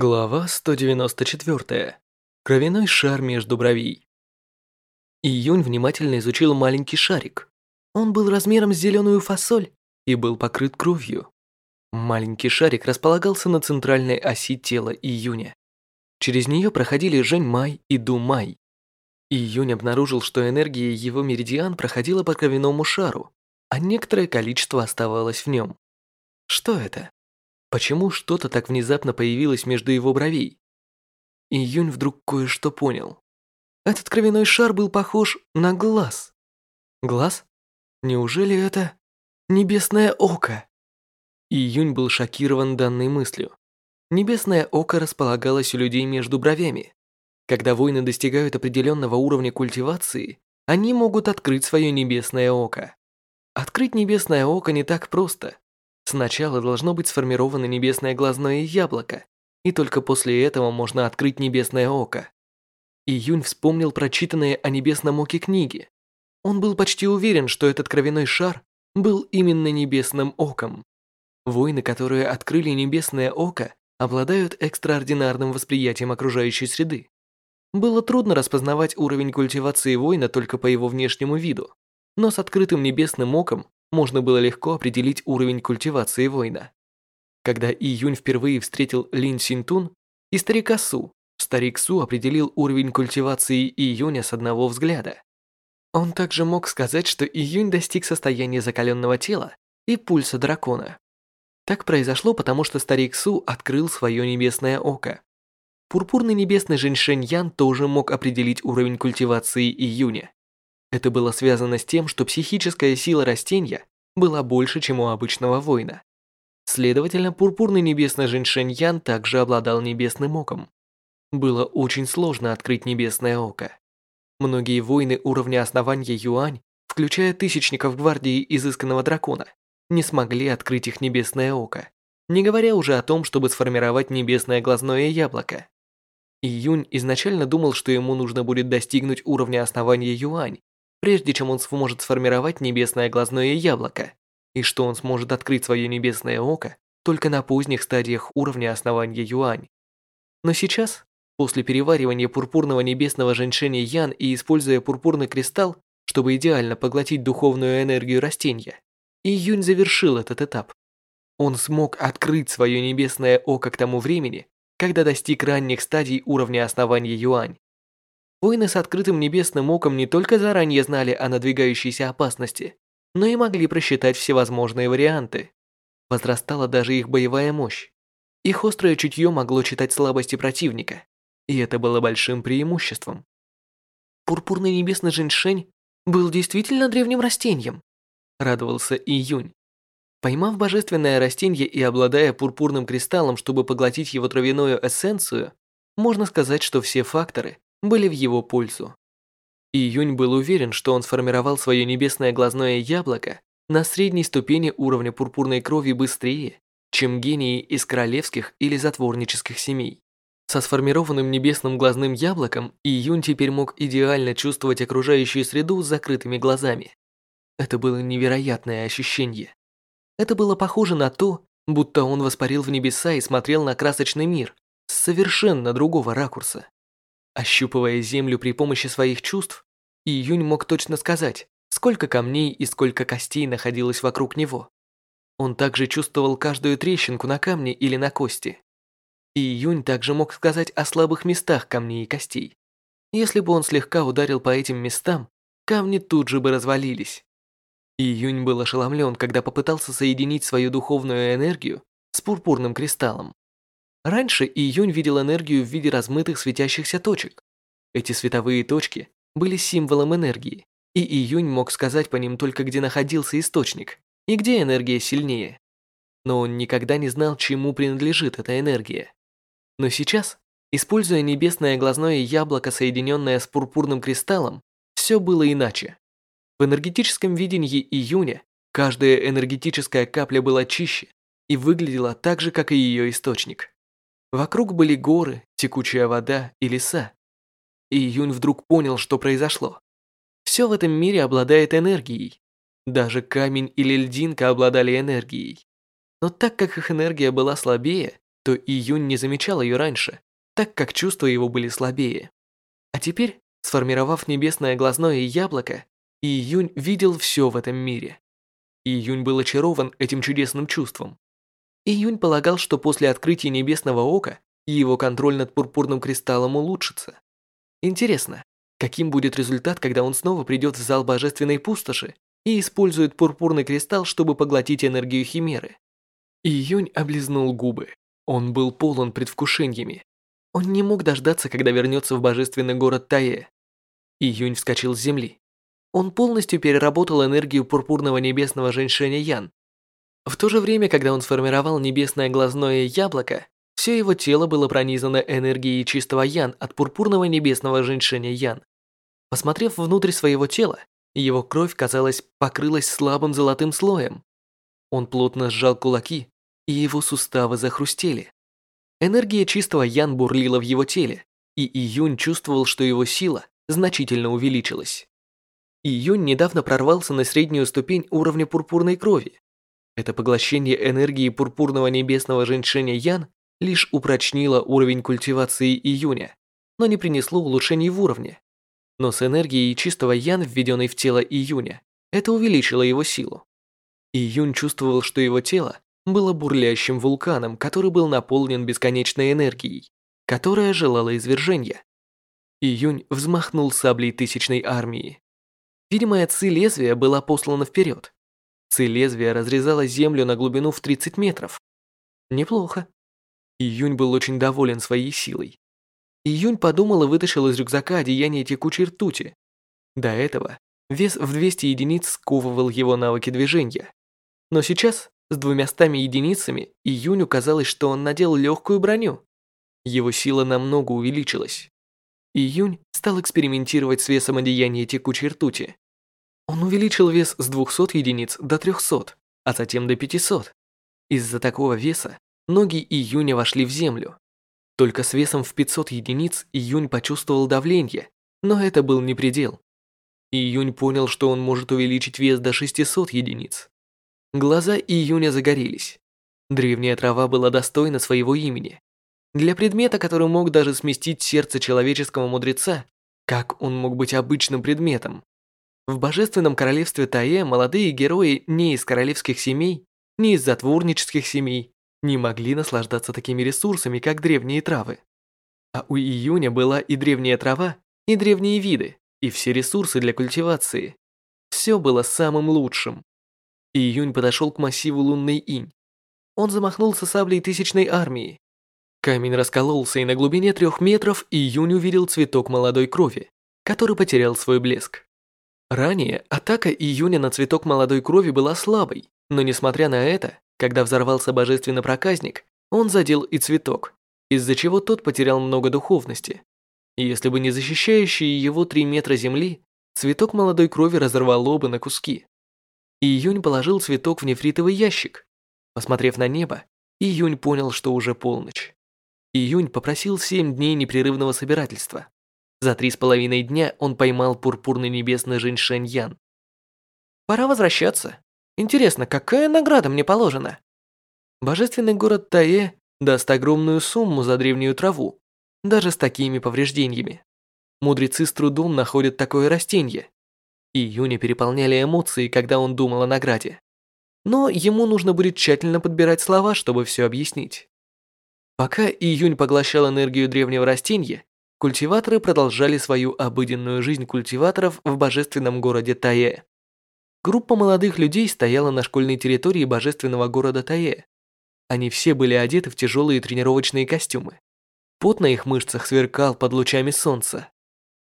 Глава 194. Кровяной шар между бровей. Июнь внимательно изучил маленький шарик. Он был размером с зеленую фасоль и был покрыт кровью. Маленький шарик располагался на центральной оси тела Июня. Через нее проходили Жень Май и Ду Май. Июнь обнаружил, что энергия его меридиан проходила по кровяному шару, а некоторое количество оставалось в нем. Что это? Почему что-то так внезапно появилось между его бровей? Июнь вдруг кое-что понял. Этот кровяной шар был похож на глаз. Глаз? Неужели это небесное око? Июнь был шокирован данной мыслью. Небесное око располагалось у людей между бровями. Когда воины достигают определенного уровня культивации, они могут открыть свое небесное око. Открыть небесное око не так просто. Сначала должно быть сформировано небесное глазное яблоко, и только после этого можно открыть небесное око. Июнь вспомнил прочитанные о небесном оке книги. Он был почти уверен, что этот кровяной шар был именно небесным оком. Воины, которые открыли небесное око, обладают экстраординарным восприятием окружающей среды. Было трудно распознавать уровень культивации воина только по его внешнему виду, но с открытым небесным оком можно было легко определить уровень культивации воина. Когда Июнь впервые встретил Лин Синтун и старика Су, старик Су определил уровень культивации Июня с одного взгляда. Он также мог сказать, что Июнь достиг состояния закаленного тела и пульса дракона. Так произошло, потому что старик Су открыл свое небесное око. Пурпурный небесный Женьшень Ян тоже мог определить уровень культивации Июня. Это было связано с тем, что психическая сила растения была больше, чем у обычного воина. Следовательно, пурпурный небесный Женьшень Ян также обладал небесным оком. Было очень сложно открыть небесное око. Многие воины уровня основания Юань, включая тысячников гвардии изысканного дракона, не смогли открыть их небесное око, не говоря уже о том, чтобы сформировать небесное глазное яблоко. Июнь изначально думал, что ему нужно будет достигнуть уровня основания Юань, прежде чем он сможет сформировать небесное глазное яблоко, и что он сможет открыть свое небесное око только на поздних стадиях уровня основания юань. Но сейчас, после переваривания пурпурного небесного женьшеня ян и используя пурпурный кристалл, чтобы идеально поглотить духовную энергию растения, Июнь завершил этот этап. Он смог открыть свое небесное око к тому времени, когда достиг ранних стадий уровня основания юань. Воины с открытым небесным оком не только заранее знали о надвигающейся опасности, но и могли просчитать всевозможные варианты. Возрастала даже их боевая мощь. Их острое чутье могло читать слабости противника, и это было большим преимуществом. Пурпурный небесный женьшень был действительно древним растением, радовался Июнь. Поймав божественное растение и обладая пурпурным кристаллом, чтобы поглотить его травяную эссенцию, можно сказать, что все факторы, были в его пользу. Июнь был уверен, что он сформировал свое небесное глазное яблоко на средней ступени уровня пурпурной крови быстрее, чем гении из королевских или затворнических семей. Со сформированным небесным глазным яблоком Июнь теперь мог идеально чувствовать окружающую среду с закрытыми глазами. Это было невероятное ощущение. Это было похоже на то, будто он воспарил в небеса и смотрел на красочный мир с совершенно другого ракурса. Ощупывая землю при помощи своих чувств, Июнь мог точно сказать, сколько камней и сколько костей находилось вокруг него. Он также чувствовал каждую трещинку на камне или на кости. Июнь также мог сказать о слабых местах камней и костей. Если бы он слегка ударил по этим местам, камни тут же бы развалились. Июнь был ошеломлен, когда попытался соединить свою духовную энергию с пурпурным кристаллом. Раньше Июнь видел энергию в виде размытых светящихся точек. Эти световые точки были символом энергии, и Июнь мог сказать по ним только где находился источник и где энергия сильнее. Но он никогда не знал, чему принадлежит эта энергия. Но сейчас, используя небесное глазное яблоко, соединенное с пурпурным кристаллом, все было иначе. В энергетическом видении Июня каждая энергетическая капля была чище и выглядела так же, как и ее источник. Вокруг были горы, текучая вода и леса. И Юнь вдруг понял, что произошло. Все в этом мире обладает энергией. Даже камень или льдинка обладали энергией. Но так как их энергия была слабее, что Июнь не замечал ее раньше, так как чувства его были слабее. А теперь, сформировав небесное глазное яблоко, Июнь видел все в этом мире. Июнь был очарован этим чудесным чувством. Июнь полагал, что после открытия небесного ока его контроль над пурпурным кристаллом улучшится. Интересно, каким будет результат, когда он снова придет в зал божественной пустоши и использует пурпурный кристалл, чтобы поглотить энергию химеры? Июнь облизнул губы. Он был полон предвкушениями. Он не мог дождаться, когда вернется в божественный город Тае. Июнь вскочил с земли. Он полностью переработал энергию пурпурного небесного женьшеня Ян. В то же время, когда он сформировал небесное глазное яблоко, все его тело было пронизано энергией чистого Ян от пурпурного небесного женьшеня Ян. Посмотрев внутрь своего тела, его кровь, казалось, покрылась слабым золотым слоем. Он плотно сжал кулаки, и его суставы захрустели. Энергия чистого Ян бурлила в его теле, и Июнь чувствовал, что его сила значительно увеличилась. Июнь недавно прорвался на среднюю ступень уровня пурпурной крови. Это поглощение энергии пурпурного небесного женьшеня Ян лишь упрочнило уровень культивации Июня, но не принесло улучшений в уровне. Но с энергией чистого Ян, введенной в тело Июня, это увеличило его силу. Июнь чувствовал, что его тело было бурлящим вулканом, который был наполнен бесконечной энергией, которая желала извержения. Июнь взмахнул саблей тысячной армии. Видимая ци лезвия была послана вперед. Ци лезвия разрезала землю на глубину в 30 метров. Неплохо. Июнь был очень доволен своей силой. Июнь подумал и вытащил из рюкзака одеяние текучей ртути. До этого вес в 200 единиц сковывал его навыки движения. Но сейчас, с двумястами единицами, Июню казалось, что он надел легкую броню. Его сила намного увеличилась. Июнь стал экспериментировать с весом одеяния текучей ртути. Он увеличил вес с 200 единиц до 300, а затем до 500. Из-за такого веса ноги Июня вошли в землю. Только с весом в 500 единиц Июнь почувствовал давление, но это был не предел. Июнь понял, что он может увеличить вес до 600 единиц. Глаза Июня загорелись. Древняя трава была достойна своего имени. Для предмета, который мог даже сместить сердце человеческого мудреца, как он мог быть обычным предметом? В божественном королевстве Тае молодые герои не из королевских семей, не из затворнических семей не могли наслаждаться такими ресурсами, как древние травы. А у Июня была и древняя трава, и древние виды, и все ресурсы для культивации. Все было самым лучшим. Июнь подошел к массиву лунной инь. Он замахнулся саблей тысячной армии, Камень раскололся, и на глубине трех метров Июнь увидел цветок молодой крови, который потерял свой блеск. Ранее атака Июня на цветок молодой крови была слабой, но несмотря на это, когда взорвался божественный проказник, он задел и цветок, из-за чего тот потерял много духовности. Если бы не защищающие его три метра земли, цветок молодой крови разорвало бы на куски. Июнь положил цветок в нефритовый ящик. Посмотрев на небо, Июнь понял, что уже полночь. Июнь попросил семь дней непрерывного собирательства. За три с половиной дня он поймал пурпурный небесный женьшень Ян. «Пора возвращаться. Интересно, какая награда мне положена?» Божественный город Тае даст огромную сумму за древнюю траву, даже с такими повреждениями. Мудрецы с трудом находят такое растение. Июня переполняли эмоции, когда он думал о награде. Но ему нужно будет тщательно подбирать слова, чтобы все объяснить. Пока июнь поглощал энергию древнего растения, культиваторы продолжали свою обыденную жизнь культиваторов в божественном городе Тае. Группа молодых людей стояла на школьной территории божественного города Тае. Они все были одеты в тяжелые тренировочные костюмы. Пот на их мышцах сверкал под лучами солнца.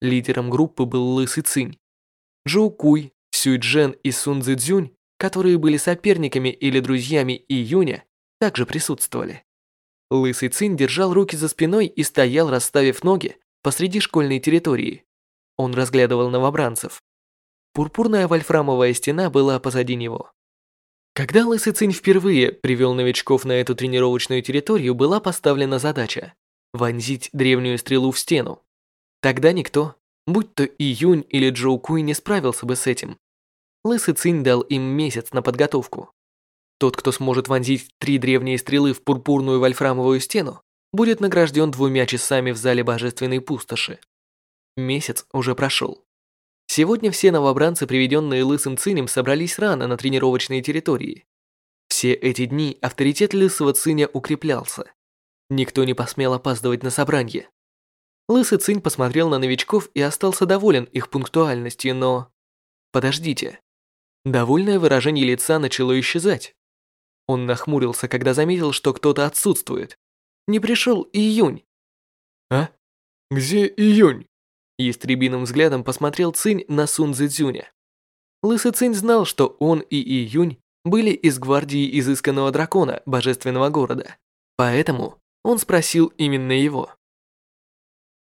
Лидером группы был Лысый Цинь. Джоу Куй, Сюй Джен и Сун Цзюнь, которые были соперниками или друзьями Июня, также присутствовали. Лысый Цинь держал руки за спиной и стоял, расставив ноги посреди школьной территории. Он разглядывал новобранцев. Пурпурная вольфрамовая стена была позади него. Когда Лысый Цинь впервые привел новичков на эту тренировочную территорию, была поставлена задача – вонзить древнюю стрелу в стену. Тогда никто, будь то Июнь или Джоу Куй, не справился бы с этим. Лысый Цинь дал им месяц на подготовку. Тот, кто сможет вонзить три древние стрелы в пурпурную вольфрамовую стену, будет награжден двумя часами в зале божественной пустоши. Месяц уже прошел. Сегодня все новобранцы, приведенные лысым цинем, собрались рано на тренировочной территории. Все эти дни авторитет лысого циня укреплялся. Никто не посмел опаздывать на собрание. Лысый цинь посмотрел на новичков и остался доволен их пунктуальностью, но... Подождите. Довольное выражение лица начало исчезать. Он нахмурился, когда заметил, что кто-то отсутствует. Не пришел июнь. А? Где июнь? Ястребиным взглядом посмотрел Цинь на Сун Цзюня. Лысый Цинь знал, что он и Июнь были из гвардии изысканного дракона божественного города. Поэтому он спросил именно его.